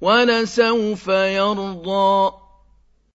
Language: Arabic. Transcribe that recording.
وَلَسَوْفَ يَرْضَىٰ